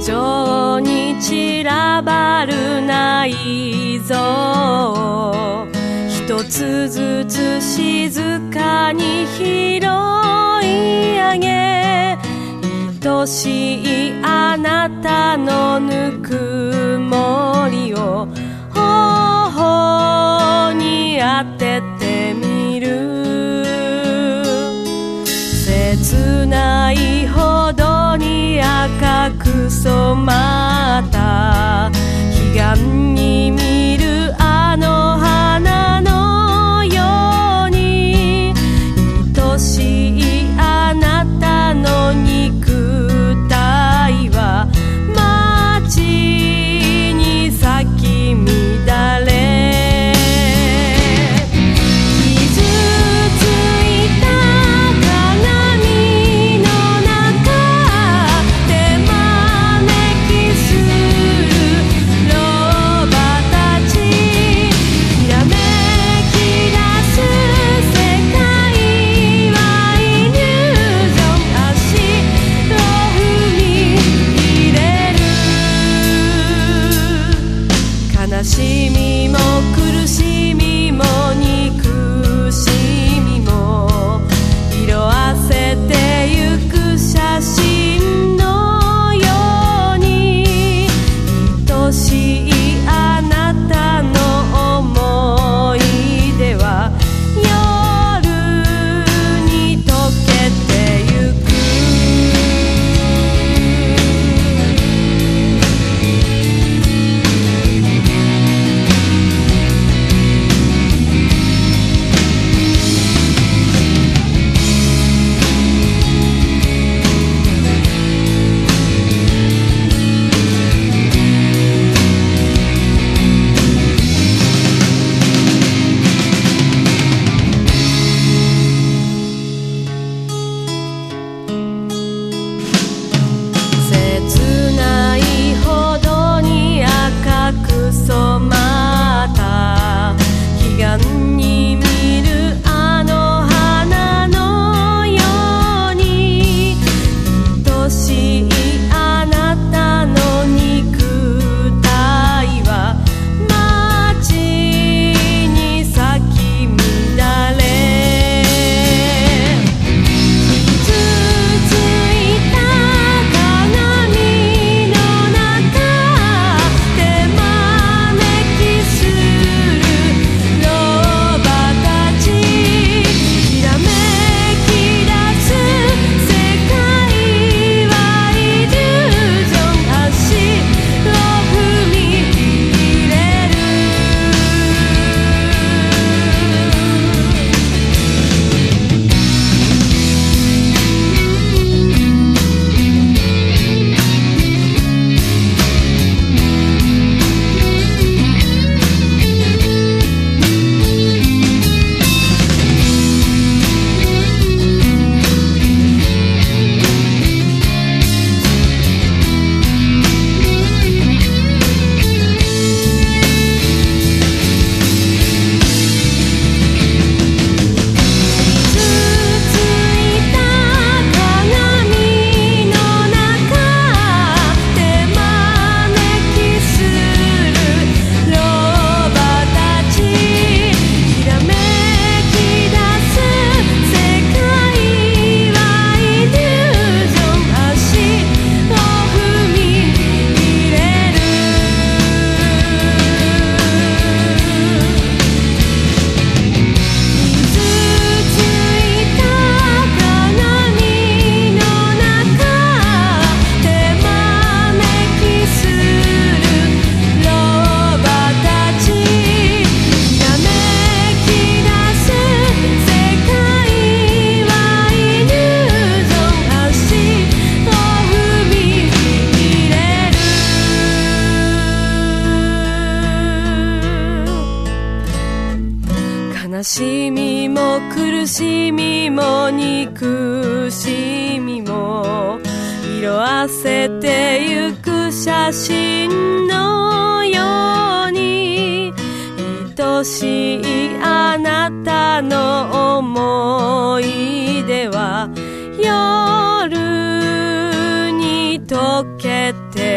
情に散らばる内臓一つずつ静かに拾い上げ愛しいあなたのぬくもりを so much. しみも苦しみも憎しみも色あせてゆく写真のように愛しいあなたの思い出は夜に溶けて